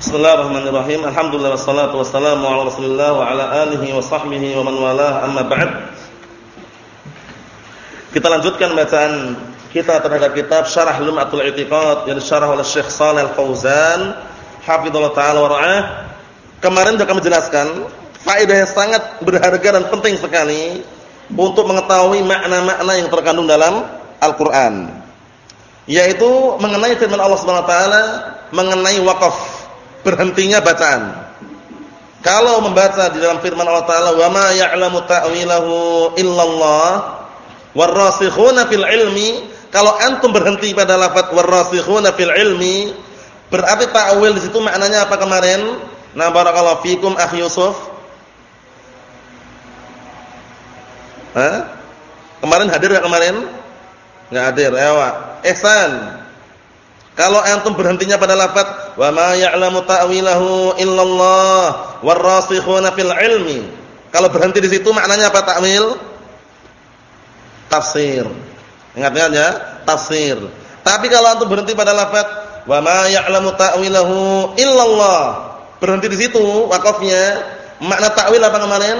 Bismillahirrahmanirrahim. Alhamdulillah wassalatu wassalamu ala Rasulillah wa ala alihi wa sahbihi wa man walah. Amma ba'd. Kita lanjutkan bacaan kita terhadap kitab Syarah Lum'atul I'tiqad yang disyarah oleh Syekh Shalal Fauzan, hafizallahu taala wa ra'ah. Kemarin sudah kami jelaskan faedah yang sangat berharga dan penting sekali untuk mengetahui makna-makna yang terkandung dalam Al-Qur'an. Yaitu mengenai firman Allah Subhanahu wa taala mengenai wakaf, berhentinya bacaan. Kalau membaca di dalam firman Allah taala wa ma ya'lamu ta'wilahu illallah warasikhuna fil ilmi kalau antum berhenti pada lafaz warasikhuna fil ilmi, berarti ta'wil di situ maknanya apa kemarin? Nah, barakallahu fikum akhi Yusuf. Hah? Kemarin hadir enggak kemarin? Enggak hadir, ya, Pak. Ihsan. Kalau antum berhentinya pada lafaz wa ma ya'lamu ta'wilahu illallah warasikhuna fil ilmi. Kalau berhenti di situ maknanya apa ta'wil? Tafsir. Ingat-ingat ya, tafsir. Tapi kalau antum berhenti pada lafaz wa ma ya'lamu ta'wilahu illallah, berhenti di situ wakafnya, makna ta'wil apa kemarin?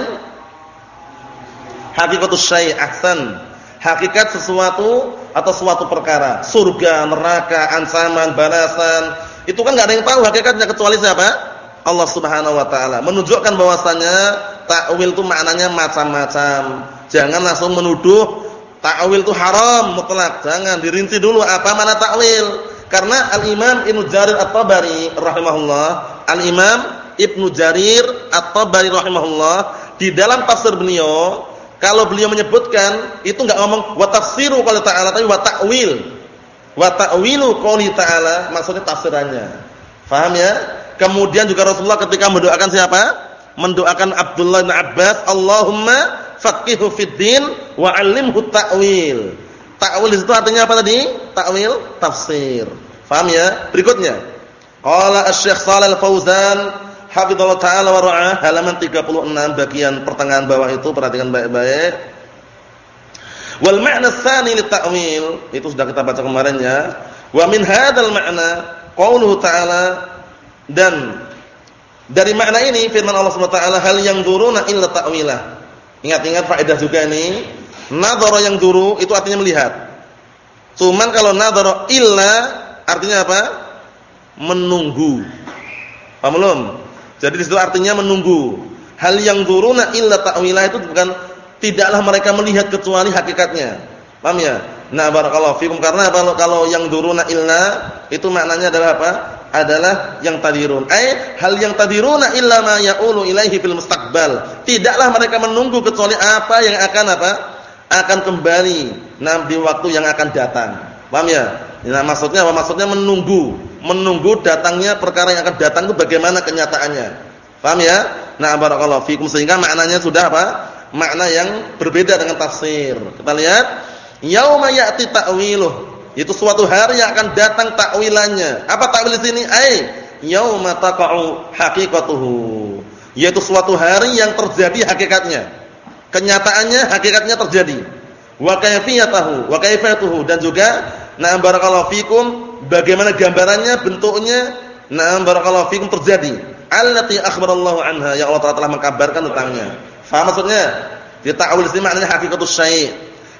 Hakikatus syai' ahsan. Hakikat sesuatu atau suatu perkara, surga, neraka, ancaman, balasan, itu kan enggak ada yang tahu hakikatnya kecuali siapa? Allah Subhanahu wa taala. Menunjukkan bahwasanya ta'wil itu maknanya macam-macam. Jangan langsung menuduh Ta'wil itu haram mutlak. Jangan dirinci dulu apa mana ta'wil. Karena Al-Imam Ibnu Jarir At-Tabari rahimahullah, Al-Imam Ibnu Jarir At-Tabari rahimahullah di dalam tafsir beliau, kalau beliau menyebutkan itu enggak ngomong wa tafsiru qouli ta'ala tapi wa ta'wil. Wa ta'wilu qouli ta'ala maksudnya tafsirannya. Faham ya? Kemudian juga Rasulullah ketika mendoakan siapa? Mendoakan Abdullah bin Abbas, Allahumma faqihu fid din wa 'allimhu ta'wil. Ta'wil itu artinya apa tadi? Ta'wil tafsir. Paham ya? Berikutnya. Qala Asy-Syaikh Shalal Fauzan hafizallahu taala wa ra'ah halaman 36 bagian pertengahan bawah itu perhatikan baik-baik. Wal ma'na tsani li ta'wil itu sudah kita baca kemarin ya. Wa min hadzal ma'na qauluhu ta'ala dan dari makna ini firman Allah Subhanahu wa taala hal yang duruna illa ta'wilah. Ingat-ingat faedah juga ini. Nadhara yang duru itu artinya melihat. Cuman kalau nadhara illa artinya apa? Menunggu. Paham belum? Jadi di situ artinya menunggu. Hal yang duruna illa ta'wilah itu bukan tidaklah mereka melihat kecuali hakikatnya. Paham ya? Nah, barakallahu fikum karena kalau kalau yang duruna illa itu maknanya adalah apa? Adalah yang tadirun. Eh, hal yang tadiruna illa ma ya'ulu ilaihi fil mustaqbal. Tidaklah mereka menunggu kecuali apa yang akan apa? Akan kembali nah waktu yang akan datang. Paham ya? Nah, maksudnya apa? Maksudnya menunggu, menunggu datangnya perkara yang akan datang itu bagaimana kenyataannya. Paham ya? Nah, barakallahu fikum sehingga maknanya sudah apa? Makna yang berbeda dengan tafsir. Kita lihat Yauma ya'ti ta'wiluh. Itu suatu hari yang akan datang takwilannya. Apa takwil di sini? Ai yauma taqa'u haqiqatuhu. Yaitu suatu hari yang terjadi hakikatnya. Kenyataannya hakikatnya terjadi. Wa kayfiyatuhu, wa kayfiyatuhu dan juga na'am barakallahu fikum bagaimana gambarannya, bentuknya na'am barakallahu fikum terjadi. Allati akhbarallahu anha yang Allah telah mengkabarkan tentangnya. Faham maksudnya? Di ta'wil sini maknanya hakikatus syai'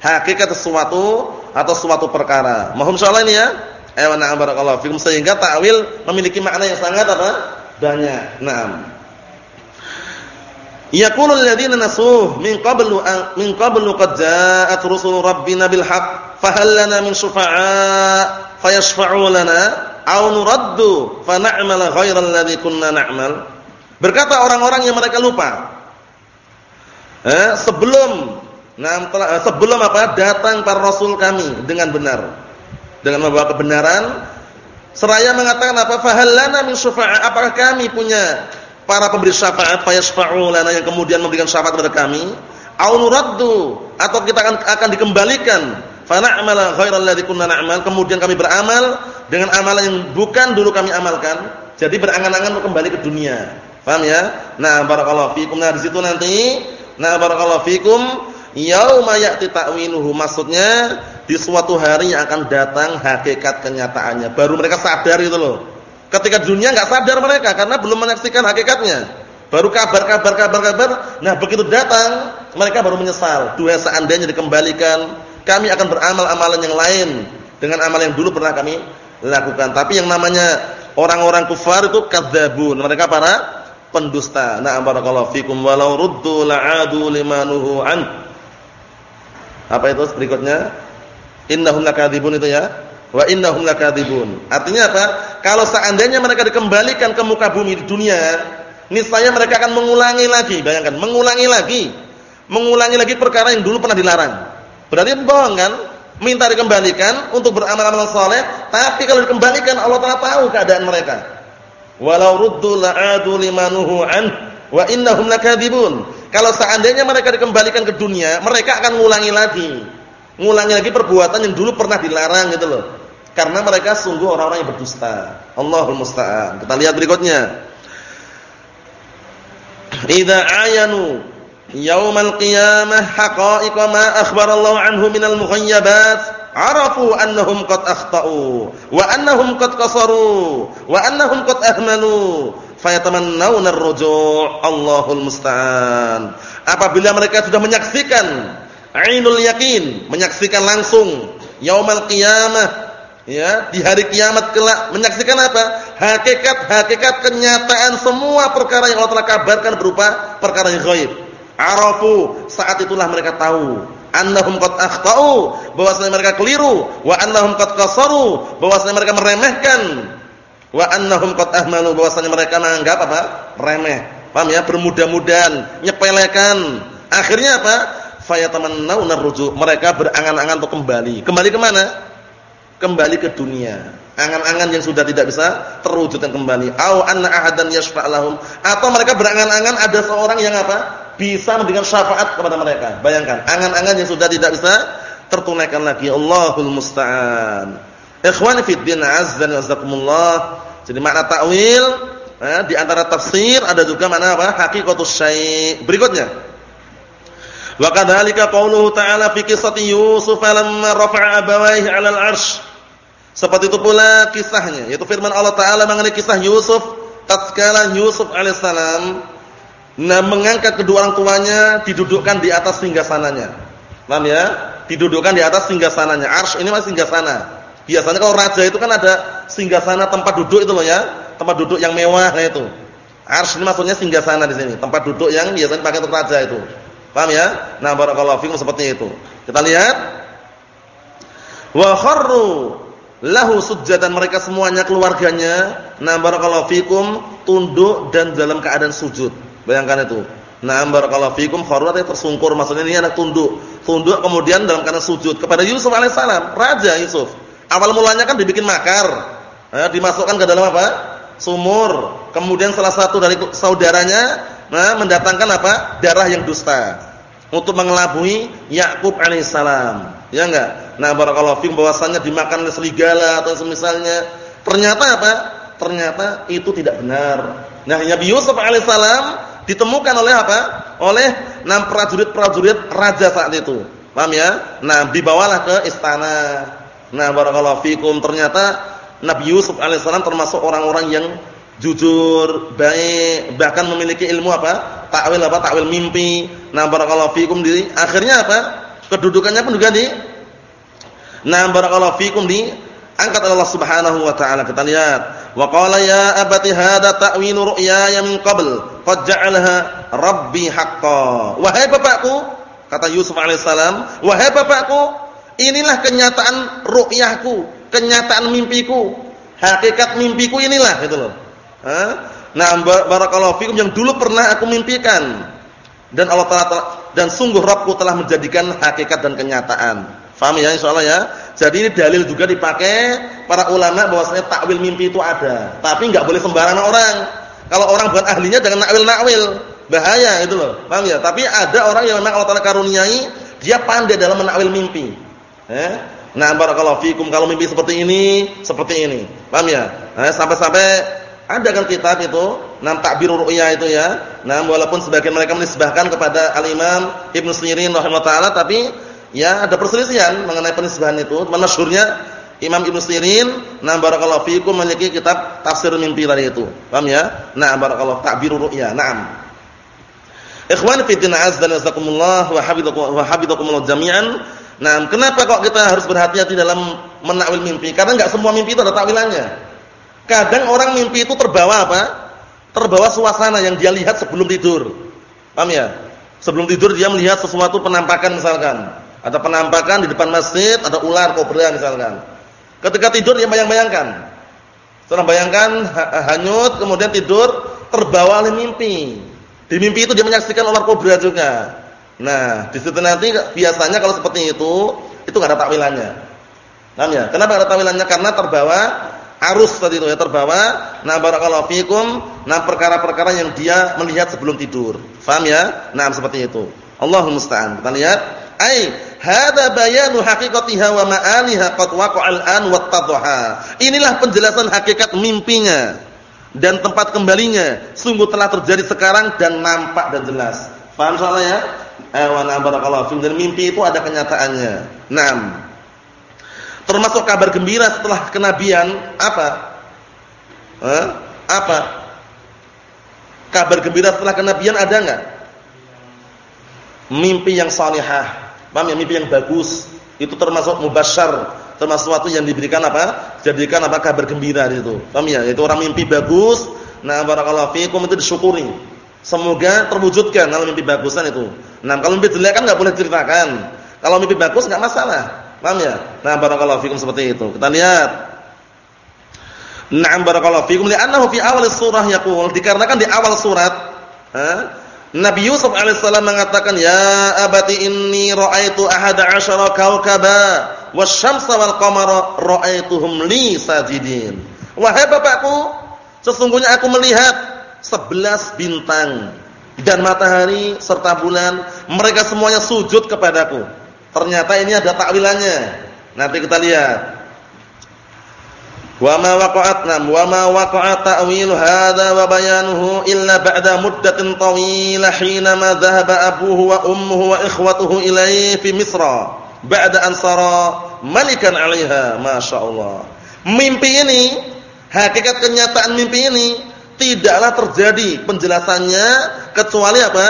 hakikat sesuatu atau suatu perkara. Mohon insyaallah ini ya. Ayo na'am barakallahu fikum sehingga ta'wil memiliki makna yang sangat apa? banyak. Naam. Yaqulu alladziina nasuh min qablu min qablu qad ja'at rusul rabbina bil haqq fa hal lana min syufa'a fayashfa'u lana aw nuraddu fa na'mala ghairal ladzi kunna na'mal. Berkata orang-orang yang mereka lupa. Eh, sebelum Nah, sebelum apa? Datang para rasul kami dengan benar. Dengan membawa kebenaran seraya mengatakan apa? Fahallana min syufa'a? Apakah kami punya para pemberi syafaat fayasfa'u lana yang kemudian memberikan syafaat kepada kami? Au nuraddu atau kita akan akan dikembalikan fa na'mala ghairal ladzi kunna na'mal kemudian kami beramal dengan amalan yang bukan dulu kami amalkan. Jadi berangan-angan kembali ke dunia. Paham ya? Nah, barakallahu fikum. Nah, di situ nanti nah barakallahu fikum Yauma ya'ti ta'wiluhu maksudnya di suatu hari yang akan datang hakikat kenyataannya. Baru mereka sadar itu loh. Ketika dunia nggak sadar mereka karena belum menyaksikan hakikatnya. Baru kabar-kabar kabar-kabar, nah begitu datang mereka baru menyesal. Dua seandainya dikembalikan, kami akan beramal amalan yang lain dengan amal yang dulu pernah kami lakukan. Tapi yang namanya orang-orang kufar itu kadzabun. Mereka para pendusta. Nah, barakallahu fikum walau ruddu la'adu limanuhu an. Apa itu berikutnya? Innahum lakadzibun itu ya. Wa innahum lakadzibun. Artinya apa? Kalau seandainya mereka dikembalikan ke muka bumi di dunia, niscaya mereka akan mengulangi lagi. Bayangkan, mengulangi lagi. Mengulangi lagi perkara yang dulu pernah dilarang. Berarti bohong kan? Minta dikembalikan untuk beramal-amal saleh, tapi kalau dikembalikan Allah Taala tahu keadaan mereka. Walau ruddu la'adu limanuhu an wa innahum lakadzibun. Kalau seandainya mereka dikembalikan ke dunia, mereka akan mengulangi lagi. Ngulangi lagi perbuatan yang dulu pernah dilarang gitu loh. Karena mereka sungguh orang-orang yang berdusta. Allahul musta'an. Kita lihat berikutnya. Idza ayanu yaumal qiyamah haqa'iqa ma akhbarallahu anhu minal mughayyabat arafu annahum qad akhta'u wa annahum qad qasaru wa annahum qad ahmanu fayatamannawna ar-ruju' Allahul musta'an. Apabila mereka sudah menyaksikan ainul yakin, menyaksikan langsung yaumal qiyamah ya di hari kiamat kelak menyaksikan apa? Hakikat-hakikat kenyataan semua perkara yang Allah telah kabarkan berupa perkara yang gaib. Arafu saat itulah mereka tahu annahum qad akhtau bahwasanya mereka keliru wa annahum qad qasaru bahwasanya mereka meremehkan wa annahum qad ahmalu bahwasanya mereka menganggap apa? remeh. Paham ya? Bermudah-mudahan, nyepelekan. Akhirnya apa? Fayatamannawna rujuk. Mereka berangan-angan untuk kembali. Kembali ke mana? kembali ke dunia. Angan-angan yang sudah tidak bisa terwujudkan kembali. Au anna ahadan yashfa' lahum atau mereka berangan-angan ada seorang yang apa? Bisa memberikan syafaat kepada mereka. Bayangkan, angan-angan yang sudah tidak bisa tertunaikan lagi. Allahul musta'an. Ikhwani fid din azza wa jazakumullah. Jadi makna takwil eh, di antara tafsir ada juga makna apa? Hakikatus syai'. Berikutnya. Wa kadzalika qauluhu ta'ala fi qissati Yusuf lamma rafa'a abawayhi 'alal 'arsy seperti itu pula kisahnya, yaitu firman Allah Taala mengenai kisah Yusuf tatkala Yusuf alaihissalam nah mengangkat kedua orang tuanya didudukkan di atas singgasananya. Paham ya? Didudukkan di atas singgasananya. Arsy ini masih singgasana. Biasanya kalau raja itu kan ada singgasana tempat duduk itu loh ya, tempat duduk yang mewah nah itu. Arsy ini maksudnya singgasana di sini, tempat duduk yang biasanya dipakai untuk raja itu. Paham ya? Nah, barakallahu fikum seperti itu. Kita lihat wa kharru lahu sujjadan mereka semuanya keluarganya na barakallahu fikum tunduk dan dalam keadaan sujud bayangkan itu. Na barakallahu fikum kharurat tersungkur. Maksudnya ini anak tunduk. Tunduk kemudian dalam keadaan sujud kepada Yusuf alaihissalam raja Yusuf. Awal mulanya kan dibikin makar. Eh, dimasukkan ke dalam apa? Sumur. Kemudian salah satu dari saudaranya nah mendatangkan apa? Darah yang dusta. Untuk mengelabui Yakub alaihissalam Ya enggak? Nah, barakallahu fiikum bahwasanya dimakan oleh serigala atau semisalnya. Ternyata apa? Ternyata itu tidak benar. Nah, Nabi Yusuf alaihissalam ditemukan oleh apa? Oleh enam prajurit-prajurit raja saat itu. Paham ya? Nah, dibawalah ke istana. Nah, barakallahu fiikum ternyata Nabi Yusuf alaihissalam termasuk orang-orang yang jujur, baik, bahkan memiliki ilmu apa? Takwil apa? Takwil mimpi. Nah, barakallahu fiikum di akhirnya apa? kedudukannya pun juga di Nah barakallahu fikum di angkat Allah Subhanahu wa taala. Kita lihat. Wa qala ya abati hadza ta'wilu ru'yaya min qabl qad ja'alaha rabbi haqqan. Wahai bapakku, kata Yusuf alaihissalam, wahai bapakku, inilah kenyataan ru'yahku, kenyataan mimpiku. Hakikat mimpiku inilah gitu loh. Nah, barakallahu fikum yang dulu pernah aku mimpikan. Dan Allah Taala dan sungguh Rabbku telah menjadikan hakikat dan kenyataan. Faham ya insyaallah ya? Jadi ini dalil juga dipakai para ulama bahwasanya takwil mimpi itu ada. Tapi enggak boleh sembarangan orang. Kalau orang bukan ahlinya jangan nakwil-nakwil. Bahaya itu loh. Paham ya? Tapi ada orang yang memang Allah Taala karuniai, dia pandai dalam menakwil mimpi. Eh? Nah, barakallahu fikum kalau mimpi seperti ini, seperti ini. Paham ya? Nah, sampai-sampai ada kan kitab itu, nam takbirur ru'ya itu ya. Nah, walaupun sebagian mereka menisbahkan kepada Al-Imam Ibnu Sirin rahimahullah taala, tapi ya ada perselisihan mengenai penisbahan itu. Masyhurnya Imam Ibnu Sirin, nah barakallahu fikum memiliki kitab tafsir mimpi tadi itu. Paham ya? Nah barakallahu ta'birur ru'ya. Naam. Ikhwan fi din azza wa jazakumullah wa hafizakum wa hafizakumullah jami'an. Nah, kenapa kok kita harus berhati-hati dalam menakwil mimpi? Karena enggak semua mimpi itu ada takwilannya. Kadang orang mimpi itu terbawa apa? Terbawa suasana yang dia lihat sebelum tidur. Paham ya? Sebelum tidur dia melihat sesuatu penampakan misalkan. Ada penampakan di depan masjid, ada ular kobra misalkan. Ketika tidur dia bayang-bayangkan. Setelah bayangkan hanyut kemudian tidur terbawa oleh mimpi. Di mimpi itu dia menyaksikan ular kobra juga. Nah, di situ nanti biasanya kalau seperti itu itu enggak ada takwilannya. Paham ya? Kenapa enggak ada takwilannya? Karena terbawa arus tadi itu ya terbawa nah barakallahu fikum nah perkara-perkara yang dia melihat sebelum tidur. Paham ya? Nah, seperti itu. Allahumma musta'an. Kita lihat ai hadza bayanu haqiqatiha wa ma'aniha qad waqa'al an wa Inilah penjelasan hakikat mimpinya dan tempat kembalinya sungguh telah terjadi sekarang dan nampak dan jelas. Paham soalnya ya? Awan barakallahu fikum dan mimpi itu ada kenyataannya. Naam. Termasuk kabar gembira setelah kenabian apa? Eh? Apa? Kabar gembira setelah kenabian ada enggak? Mimpi yang salihah Paham ya? Mimpi yang bagus itu termasuk mubasyar, termasuk sesuatu yang diberikan apa? Jadikan apa kabar gembira itu. Paham ya? Itu orang mimpi bagus, nah barakallahu fiikum itu disyukuri. Semoga terwujudkan kalau mimpi bagusan itu. Nah, kalau mimpi jelek kan enggak boleh ceritakan. Kalau mimpi bagus enggak masalah. Paham ya? Nah, barakallahu fiikum seperti itu. Kita lihat. Na'am barakallahu fiikum li'annahu fi awal surah yaqul dikarenakan di awal surat, ha? Nabi Yusuf alaihissalam mengatakan, "Ya abati inni ra'aitu ahada asyara kaukaba wasyamsa wal qamara ra'aituhum li sajidin." Wahai bapakku, sesungguhnya aku melihat sebelas bintang dan matahari serta bulan, mereka semuanya sujud kepadaku. Ternyata ini ada takwilannya. Nanti kita lihat. Wa ma waqa'at nam wa ma waqa'a ta'wil hadha wa bayanuhu illa ba'da muddatin tawilah hina ma dhahaba abuhu wa ummuhu wa ikhwatuhu ilayhi fi Misra ba'da an sara malikan 'alaiha masyaallah. Mimpi ini hakikat kenyataan mimpi ini tidaklah terjadi penjelasannya kecuali apa?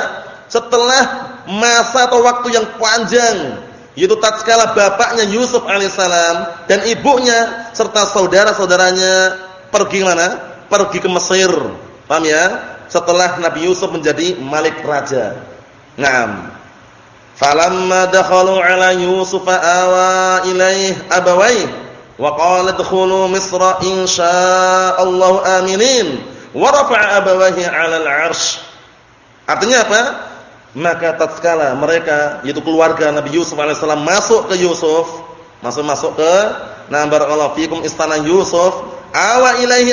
Setelah masa atau waktu yang panjang yaitu tatkala bapaknya Yusuf alaihissalam dan ibunya serta saudara-saudaranya pergi mana? Pergi ke Mesir. Paham ya? Setelah Nabi Yusuf menjadi malik raja. Naam. Falamma dakhalu ala Yusuf awa ilaih abawai wa qala dkhulu Misra insyaallah aminin wa rafa'a 'ala al-'arsy. Artinya apa? Maka tatkala mereka yaitu keluarga Nabi Yusuf alaihissalam masuk ke Yusuf, masuk masuk ke nah barakallahu istana Yusuf, awa ilaihi.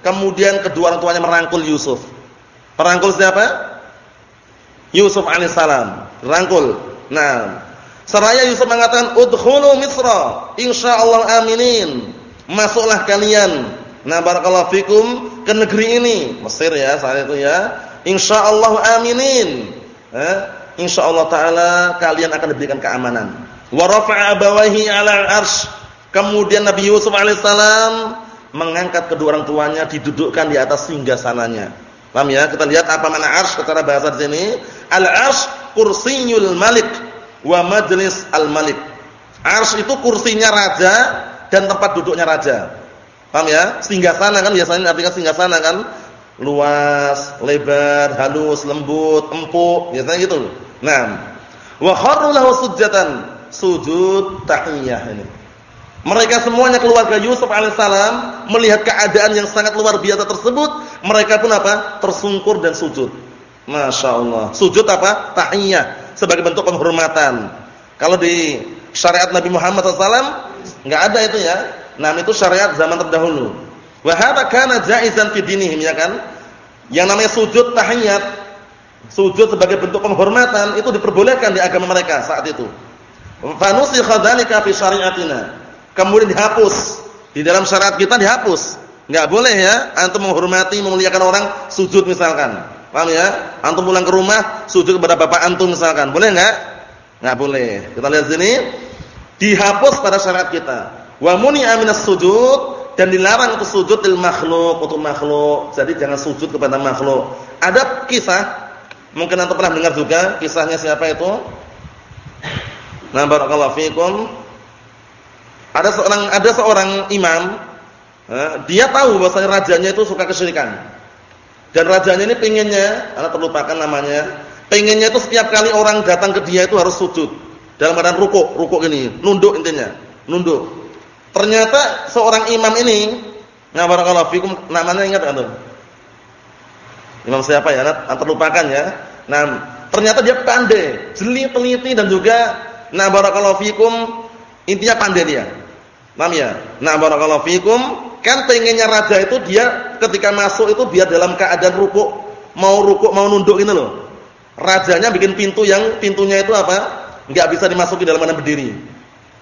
Kemudian kedua orang tuanya merangkul Yusuf. Merangkul siapa? Yusuf alaihissalam. Rangkul. Nah, seraya Yusuf mengatakan udkhulu Misra insyaallah aminin. Masuklah kalian. Nah barakallahu ke negeri ini, Mesir ya saat itu ya insyaallah aminin. Eh, insyaallah taala kalian akan diberikan keamanan. Wa rafa'a abawahi 'ala arsy. Kemudian Nabi Yusuf alaihissalam mengangkat kedua orang tuanya didudukkan di atas singgasananya. Paham ya? Kita lihat apa makna arsy secara bahasa di sini. Al-arsy kursiyul malik wa majlis al-malik. Arsy itu kursinya raja dan tempat duduknya raja. Paham ya? Singgasana kan biasanya artinya singgasana kan luas, lebar, halus, lembut, empuk, biasanya gitu. Nah, wa kharru lahu sujatan, sujud tahiyah ini. Mereka semuanya keluarga Yusuf alaihissalam melihat keadaan yang sangat luar biasa tersebut, mereka pun apa? tersungkur dan sujud. Masya Allah. Sujud apa? Tahiyah sebagai bentuk penghormatan. Kalau di syariat Nabi Muhammad SAW nggak ada itu ya. Nah itu syariat zaman terdahulu. Wa hadza kana jaizan fi dinihim ya kan? Yang namanya sujud tahiyat, sujud sebagai bentuk penghormatan itu diperbolehkan di agama mereka saat itu. Fa nusikha dzalika fi syariatina. Kemudian dihapus. Di dalam syariat kita dihapus. Enggak boleh ya antum menghormati, memuliakan orang sujud misalkan. Paham ya? Antum pulang ke rumah sujud kepada bapak antum misalkan. Boleh enggak? Enggak boleh. Kita lihat sini dihapus pada syariat kita. Wa muni'a minas sujud dan dilarang untuk sujud lil makhluk untuk makhluk. Jadi jangan sujud kepada makhluk. Ada kisah mungkin Anda pernah dengar juga kisahnya siapa itu? Nah, barakallahu fikum. Ada seorang ada seorang imam, eh, dia tahu bahwasanya rajanya itu suka kesyirikan. Dan rajanya ini pengennya, Anda terlupakan namanya, pengennya itu setiap kali orang datang ke dia itu harus sujud. Dalam keadaan rukuk, rukuk ini, nunduk intinya, nunduk. Ternyata seorang imam ini, nah barakallahu fikum, namanya ingat enggak Imam siapa ya? Anda terlupakan ya. Nah, ternyata dia pandai, jeli, teliti dan juga nah barakallahu fikum, intinya pandai dia. Paham ya? Nah, barakallahu fikum, kan pengennya raja itu dia ketika masuk itu biar dalam keadaan rukuk, mau rukuk, mau nunduk ini loh. Rajanya bikin pintu yang pintunya itu apa? Enggak bisa dimasuki dalam keadaan berdiri.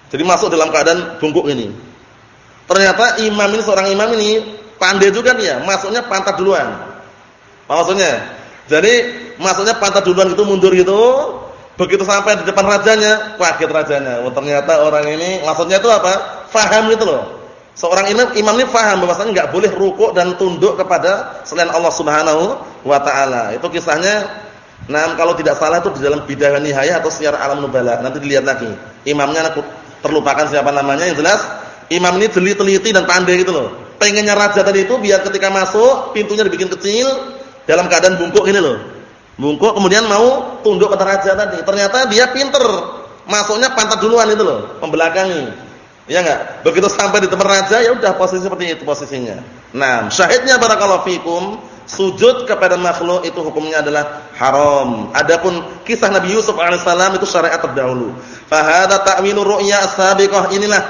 Jadi masuk dalam keadaan bungkuk ini. Ternyata imam ini seorang imam ini pandai juga dia, masuknya pantat duluan. Maksudnya? Jadi masuknya pantat duluan gitu mundur gitu, begitu sampai di depan rajanya, kaget rajanya. Oh, ternyata orang ini maksudnya itu apa? faham itu loh. Seorang imam imam ini faham bahwasanya enggak boleh rukuk dan tunduk kepada selain Allah Subhanahu wa taala. Itu kisahnya nah kalau tidak salah itu di dalam Bidayah Nihayah atau Syiar Alam Nubala. Nanti dilihat lagi. Imamnya terlupakan siapa namanya yang jelas imam ini teliti-teliti dan pandai gitu loh. Pengennya raja tadi itu biar ketika masuk pintunya dibikin kecil dalam keadaan bungkuk ini loh. Bungkuk kemudian mau tunduk kepada raja tadi. Ternyata dia pinter. Masuknya pantat duluan itu loh, membelakangi. Ya enggak? Begitu sampai di tempat raja ya udah posisi seperti itu posisinya. Nah, syahidnya barakallahu fikum, sujud kepada makhluk itu hukumnya adalah haram. Adapun kisah Nabi Yusuf alaihissalam itu syariat terdahulu. Fa hadza ta'wilu ru'ya as-sabiqah inilah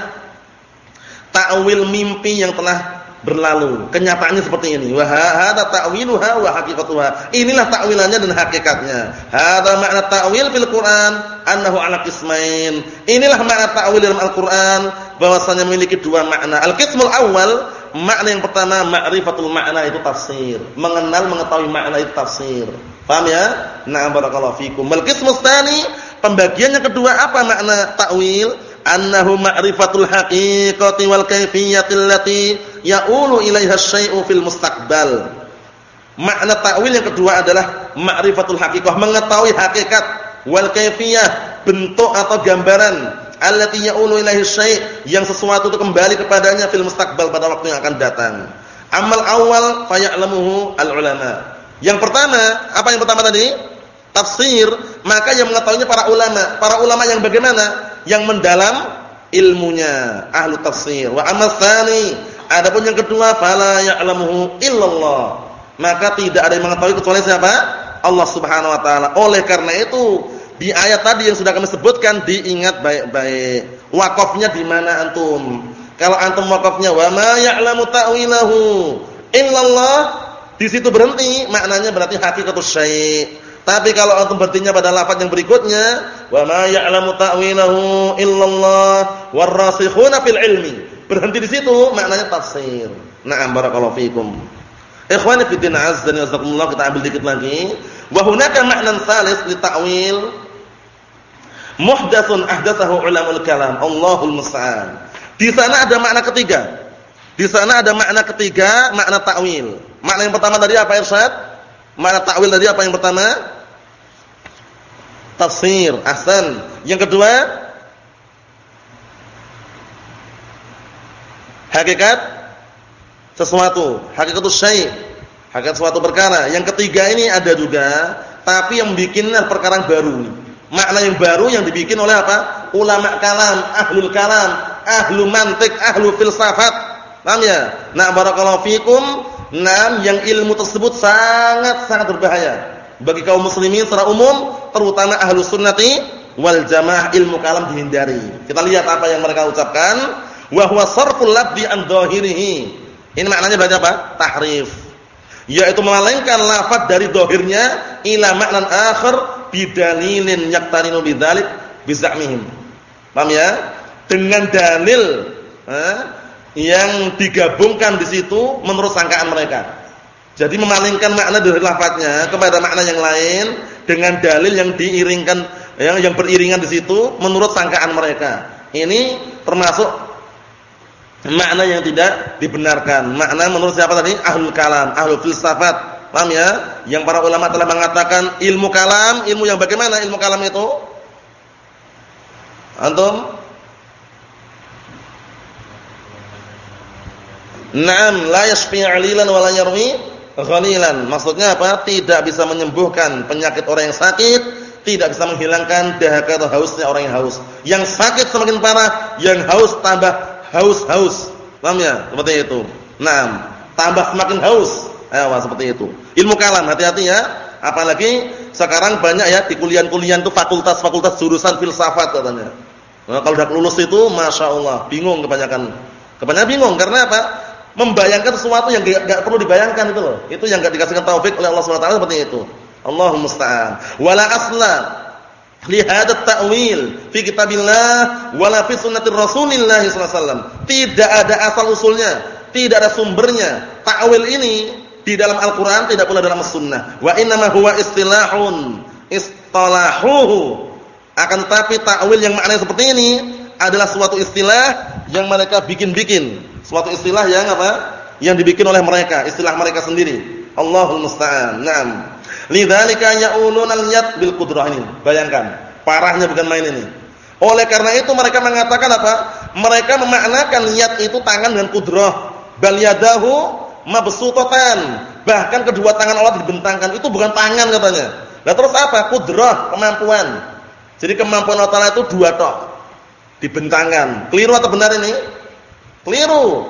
ta'wil mimpi yang telah berlalu. Kenyataannya seperti ini. Wa hadza ta'wiluha wa haqiqatuha. Inilah ta'wilannya dan hakikatnya. Hadza makna ta'wil fil Qur'an annahu ala qismain. Inilah makna ta'wil dalam Al-Qur'an bahwasanya memiliki dua makna. Al-qismul awal, makna yang pertama ma'rifatul makna itu tafsir. Mengenal mengetahui makna itu tafsir. Paham ya? Na'am barakallahu fikum. Al-qismus tsani, pembagian yang kedua apa makna ta'wil? annahu ma'rifatul haqiqati wal kayfiyati allati ya'ulu ilaiha syai'u fil mustaqbal. Makna ta'wil yang kedua adalah ma'rifatul haqiqah, mengetahui hakikat wal kayfiyah, bentuk atau gambaran allati ya'ulu ilaihi syai' yang sesuatu itu kembali kepadanya fil mustaqbal pada waktu yang akan datang. Amal awal fa ya'lamuhu al ulama. Yang pertama, apa yang pertama tadi? Tafsir, maka yang mengetahuinya para ulama. Para ulama yang bagaimana? yang mendalam ilmunya ahlu tafsir wa amal tsani adapun yang kedua fala ya'lamuhu illallah maka tidak ada yang mengetahui kecuali siapa Allah Subhanahu wa taala oleh karena itu di ayat tadi yang sudah kami sebutkan diingat baik-baik wakafnya di mana antum kalau antum wakafnya wa ma ya'lamu ta'wilahu illallah di situ berhenti maknanya berarti hakikatus syai' Tapi kalau antum bertinya pada lafaz yang berikutnya, wa ma ya'lamu ta'wilahu illallah warasikhuna fil ilmi. Berhenti di situ maknanya tafsir. Na'am barakallahu fikum. Ikhwani fi din azza wa jalla kita ambil dikit lagi. Wa hunaka ma'nan salis li ta'wil muhdatsun ahdatsahu ulamul kalam. Allahul musta'an. Di sana ada makna ketiga. Di sana ada makna ketiga, makna ta'wil. Makna yang pertama tadi apa Irsyad? Makna ta'wil tadi apa yang pertama? tafsir. Ahsan. Yang kedua hakikat sesuatu, hakikat syai', hakikat suatu perkara. Yang ketiga ini ada juga, tapi yang bikinlah perkara baru. Makna yang baru yang dibikin oleh apa? Ulama kalam, ahlul kalam, ahlu mantik, ahlu filsafat. Paham ya? Nah, barakallahu fikum. Nam yang ilmu tersebut sangat sangat berbahaya bagi kaum muslimin secara umum, terutama ahlu sunnati wal jamaah ilmu kalam dihindari. Kita lihat apa yang mereka ucapkan, wa huwa sarful lafzi an. Ini maknanya berarti apa? Tahrif. Yaitu memalingkan lafaz dari dohirnya ila maknan akhar bidalilin yaktarinu bidzalik bizamihim. Paham ya? Dengan dalil eh, yang digabungkan di situ menurut sangkaan mereka. Jadi memalingkan makna dari lafadznya kepada makna yang lain dengan dalil yang diiringkan yang yang beriringan di situ menurut sangkaan mereka. Ini termasuk makna yang tidak dibenarkan. Makna menurut siapa tadi? Ahlul kalam, ahlul filsafat. Paham ya? Yang para ulama telah mengatakan ilmu kalam, ilmu yang bagaimana ilmu kalam itu? Antum? Naam, la yashfi 'alilan wa la yarwi ghalilan. Maksudnya apa? Tidak bisa menyembuhkan penyakit orang yang sakit, tidak bisa menghilangkan dahaga atau hausnya orang yang haus. Yang sakit semakin parah, yang haus tambah haus-haus. Paham ya? Seperti itu. Nah, tambah semakin haus. Ayo, seperti itu. Ilmu kalam, hati-hati ya. Apalagi sekarang banyak ya di kuliah-kuliah itu fakultas-fakultas jurusan filsafat katanya. Nah, kalau udah lulus itu Masya Allah, bingung kebanyakan. Kebanyakan bingung, karena apa? Membayangkan sesuatu yang gak, perlu dibayangkan itu loh. Itu yang gak dikasihkan taufik oleh Allah SWT seperti itu. Allahumma musta'an. Wala asla li hadha ta'wil fi kitabillah wala fi sunnatir rasulillah sallallahu. Tidak ada asal usulnya, tidak ada sumbernya. Ta'wil ini di dalam Al-Qur'an tidak pula dalam sunnah. Wa inna ma huwa istilahun istalahuhu. Akan tetapi ta'wil yang maknanya seperti ini adalah suatu istilah yang mereka bikin-bikin. Suatu istilah yang apa? Yang dibikin oleh mereka, istilah mereka sendiri. Allahul musta'an. Naam. Lidzalika ya'uluna al-yad bil qudrah ini. Bayangkan, parahnya bukan main ini. Oleh karena itu mereka mengatakan apa? Mereka memaknakan yad itu tangan dengan kudrah. Bal yadahu mabsutatan. Bahkan kedua tangan Allah dibentangkan. Itu bukan tangan katanya. Lah terus apa? Kudrah, kemampuan. Jadi kemampuan Allah itu dua tok. Dibentangkan. Keliru atau benar ini? Keliru.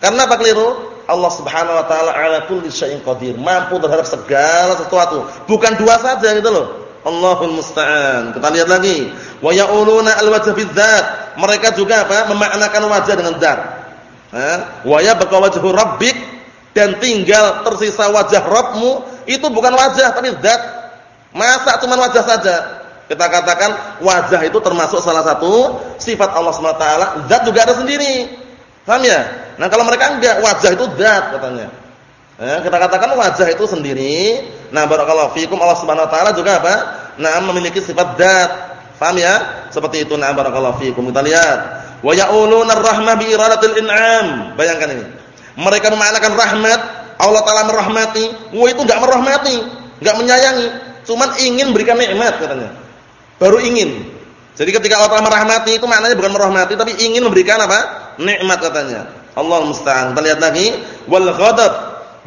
Karena apa keliru? Allah Subhanahu wa taala ala kulli syai'in qadir, mampu terhadap segala sesuatu. Bukan dua saja gitu loh. Allahul musta'an. Kita lihat lagi. Wa ya'uluna al-wajh bidzat. Mereka juga apa? Memaknakan wajah dengan zat. Ha? Wa yabqa rabbik dan tinggal tersisa wajah Rabbmu itu bukan wajah tapi zat. Masa cuma wajah saja? Kita katakan wajah itu termasuk salah satu sifat Allah taala, zat juga ada sendiri. Paham ya? Nah kalau mereka enggak, wajah itu dat katanya. Eh, kita katakan wajah itu sendiri. Nah barakallahu fikum Allah Subhanahu wa taala juga apa? Nah memiliki sifat dat. Paham ya? Seperti itu nah barakallahu fikum. Kita lihat. Wa ya'uluna ar-rahmah bi iradatil in'am. Bayangkan ini. Mereka memaknakan rahmat, Allah taala merahmati. Wah itu enggak merahmati, enggak menyayangi, cuman ingin berikan nikmat katanya. Baru ingin. Jadi ketika Allah taala merahmati itu maknanya bukan merahmati tapi ingin memberikan apa? Nikmat katanya. Allah musta'an. Kita lihat lagi, wal ghadab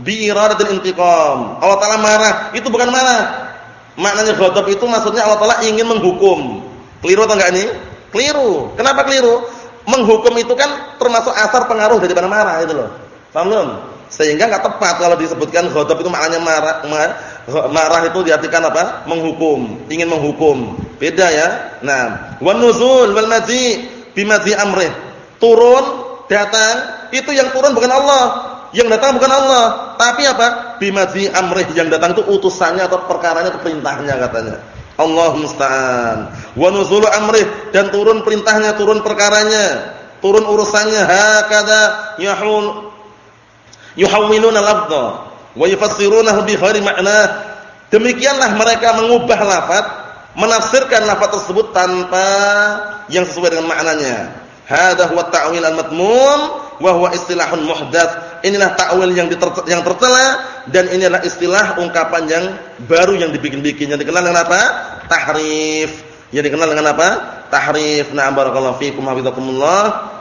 bi iradatil intiqam. Allah Taala marah, itu bukan marah. Maknanya ghadab itu maksudnya Allah Taala ingin menghukum. Keliru atau enggak ini? Keliru. Kenapa keliru? Menghukum itu kan termasuk asar pengaruh daripada marah itu loh. Paham belum? Sehingga enggak tepat kalau disebutkan ghadab itu maknanya marah. Marah itu diartikan apa? Menghukum, ingin menghukum. Beda ya. Nah, wan nuzul wal madzi bimadzi amrih. Turun, datang itu yang turun bukan Allah, yang datang bukan Allah, tapi apa? Bimadzi amrih yang datang itu utusannya atau perkaranya atau perintahnya katanya. Allah musta'an. Wa nuzulu amrih dan turun perintahnya, turun perkaranya, turun urusannya hakada yahul yuhawwiluna lafdha wa yufassirunahu bi ghairi ma'na. Demikianlah mereka mengubah lafaz, menafsirkan lafaz tersebut tanpa yang sesuai dengan maknanya. Hadza huwa ta'wil al-matmum wa huwa istilahun muhdats. Inilah ta'wil yang yang tercela dan inilah istilah ungkapan yang baru yang dibikin-bikin yang dikenal dengan apa? Tahrif. Yang dikenal dengan apa? Tahrif. Na'am barakallahu fikum hafizakumullah.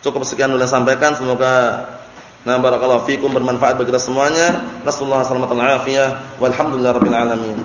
Cukup sekian dulu sampaikan semoga Nah barakallahu fikum bermanfaat bagi kita semuanya. Nasallahu alaihi wasallam walhamdulillahirabbil alamin.